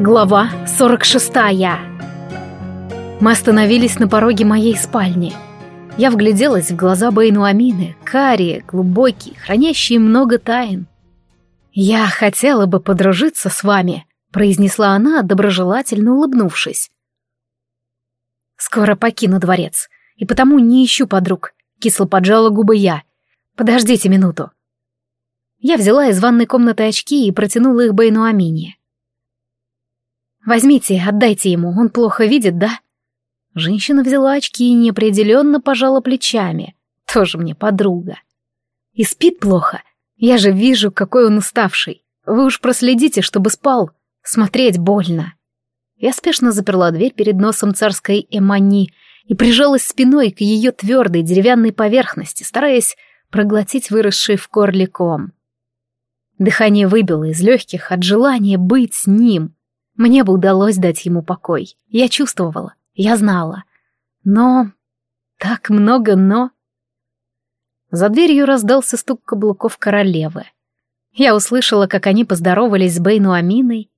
Глава 46 Мы остановились на пороге моей спальни. Я вгляделась в глаза Бейну Амины, карие, глубокие, хранящие много тайн. «Я хотела бы подружиться с вами», — произнесла она, доброжелательно улыбнувшись. «Скоро покину дворец, и потому не ищу подруг», — кисло поджала губы я. «Подождите минуту». Я взяла из ванной комнаты очки и протянула их Бейну Амине. Возьмите, отдайте ему, он плохо видит, да?» Женщина взяла очки и неопределенно пожала плечами. Тоже мне подруга. И спит плохо. Я же вижу, какой он уставший. Вы уж проследите, чтобы спал. Смотреть больно. Я спешно заперла дверь перед носом царской Эмани и прижалась спиной к ее твердой деревянной поверхности, стараясь проглотить выросший в горле ком. Дыхание выбило из легких от желания быть с ним — мне бы удалось дать ему покой. Я чувствовала, я знала. Но... Так много «но». За дверью раздался стук каблуков королевы. Я услышала, как они поздоровались с Бейну Аминой.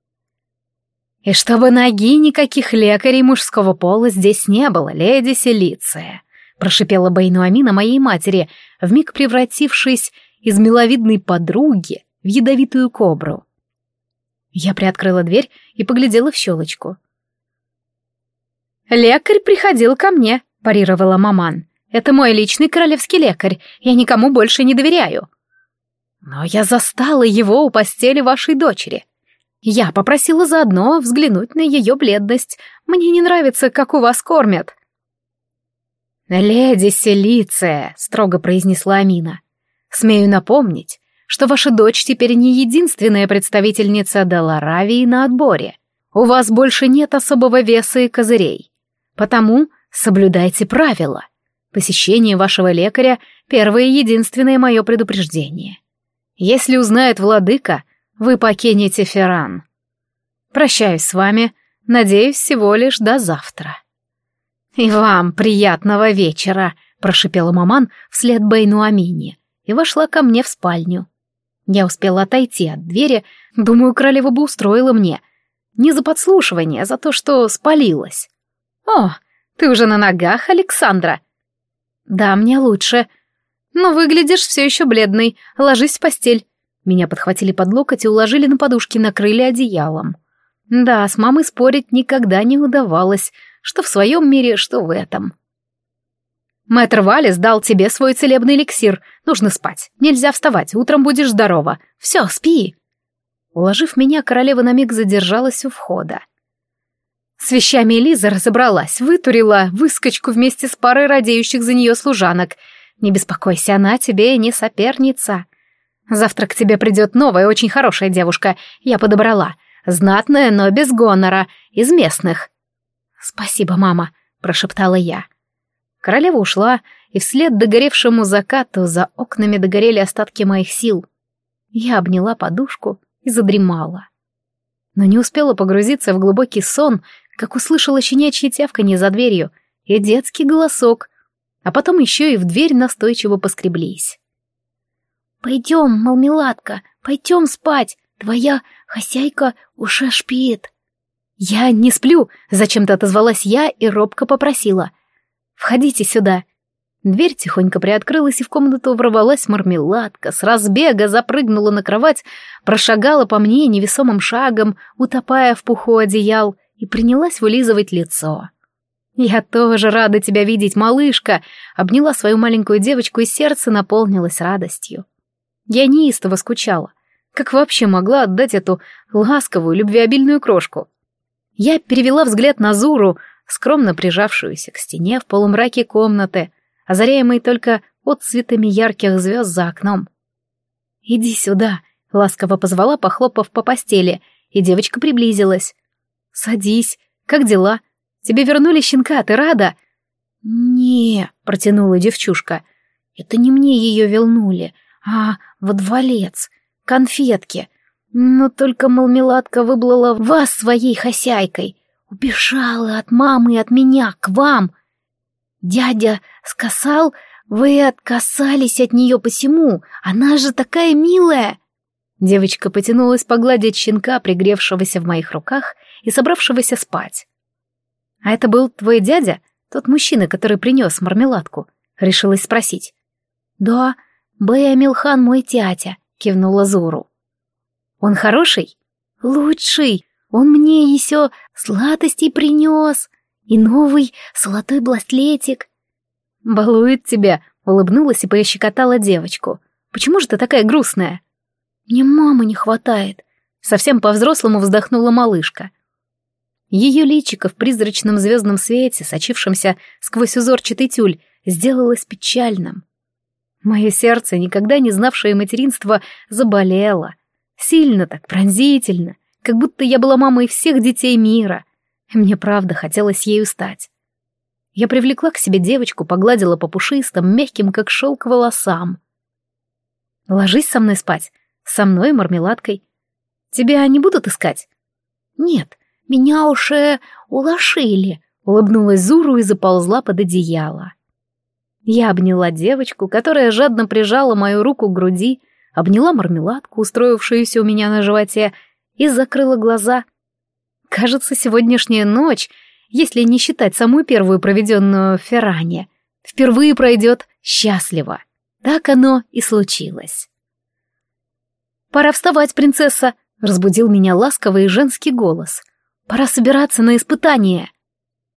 «И чтобы ноги никаких лекарей мужского пола здесь не было, леди Селиция», прошипела Бейну Амина моей матери, вмиг превратившись из миловидной подруги в ядовитую кобру. Я приоткрыла дверь и поглядела в щелочку. «Лекарь приходил ко мне», — парировала маман. «Это мой личный королевский лекарь, я никому больше не доверяю». «Но я застала его у постели вашей дочери. Я попросила заодно взглянуть на ее бледность. Мне не нравится, как у вас кормят». «Леди Селиция», — строго произнесла Амина, — «смею напомнить, что ваша дочь теперь не единственная представительница Деларавии на отборе. У вас больше нет особого веса и козырей. Потому соблюдайте правила. Посещение вашего лекаря — первое и единственное мое предупреждение. Если узнает владыка, вы покинете Ферран. Прощаюсь с вами, надеюсь, всего лишь до завтра. «И вам приятного вечера», — прошипела маман вслед Бейну Амини и вошла ко мне в спальню. Я успела отойти от двери, думаю, королева бы устроила мне. Не за подслушивание, а за то, что спалилась. «О, ты уже на ногах, Александра?» «Да, мне лучше. Но выглядишь все еще бледной. Ложись в постель». Меня подхватили под локоть и уложили на подушки, накрыли одеялом. Да, с мамой спорить никогда не удавалось, что в своем мире, что в этом. Мэтр Валис дал тебе свой целебный эликсир. Нужно спать. Нельзя вставать. Утром будешь здорова. Все, спи. Уложив меня, королева на миг задержалась у входа. С вещами Элиза разобралась, вытурила выскочку вместе с парой радеющих за нее служанок. Не беспокойся, она тебе не соперница. Завтра к тебе придет новая, очень хорошая девушка. Я подобрала. Знатная, но без гонора. Из местных. «Спасибо, мама», — прошептала я. Королева ушла, и вслед догоревшему закату за окнами догорели остатки моих сил. Я обняла подушку и задремала. Но не успела погрузиться в глубокий сон, как услышала щенячье тявканье за дверью и детский голосок, а потом еще и в дверь настойчиво поскреблись. «Пойдем, малмеладка, пойдем спать, твоя хозяйка уже шпит». «Я не сплю», — зачем-то отозвалась я и робко попросила — «Входите сюда». Дверь тихонько приоткрылась, и в комнату ворвалась мармеладка, с разбега запрыгнула на кровать, прошагала по мне невесомым шагом, утопая в пуху одеял, и принялась вылизывать лицо. «Я тоже рада тебя видеть, малышка!» Обняла свою маленькую девочку, и сердце наполнилось радостью. Я неистово скучала. Как вообще могла отдать эту ласковую, любвеобильную крошку? Я перевела взгляд на Зуру, скромно прижавшуюся к стене в полумраке комнаты, озаряемой только отцветами ярких звезд за окном. «Иди сюда», — ласково позвала, похлопав по постели, и девочка приблизилась. «Садись. Как дела? Тебе вернули щенка, ты рада?» «Не», — протянула девчушка, — «это не мне ее вернули, а во дворец, конфетки. Но только малмеладка выблала вас своей хозяйкой. Убежала от мамы и от меня к вам. Дядя сказал, вы откасались от нее посему, она же такая милая. Девочка потянулась погладить щенка, пригревшегося в моих руках и собравшегося спать. «А это был твой дядя, тот мужчина, который принес мармеладку?» — решилась спросить. «Да, Бэй Амилхан мой тятя», — кивнула Зуру. «Он хороший?» «Лучший! Он мне еще сладостей принес и новый золотой бластлетик». «Балует тебя», — улыбнулась и пощекотала девочку. «Почему же ты такая грустная?» «Мне мамы не хватает», — совсем по-взрослому вздохнула малышка. Ее личико в призрачном звездном свете, сочившемся сквозь узорчатый тюль, сделалось печальным. Мое сердце, никогда не знавшее материнства, заболело. Сильно так, пронзительно, как будто я была мамой всех детей мира. мне правда хотелось ею стать. Я привлекла к себе девочку, погладила по пушистым, мягким, как шелк, волосам. «Ложись со мной спать. Со мной и мармеладкой. Тебя не будут искать?» «Нет, меня уже улошили», — улыбнулась Зуру и заползла под одеяло. Я обняла девочку, которая жадно прижала мою руку к груди, обняла мармеладку, устроившуюся у меня на животе, и закрыла глаза. Кажется, сегодняшняя ночь, если не считать самую первую проведенную в Ферране, впервые пройдет счастливо. Так оно и случилось. «Пора вставать, принцесса!» — разбудил меня ласковый женский голос. «Пора собираться на испытание!»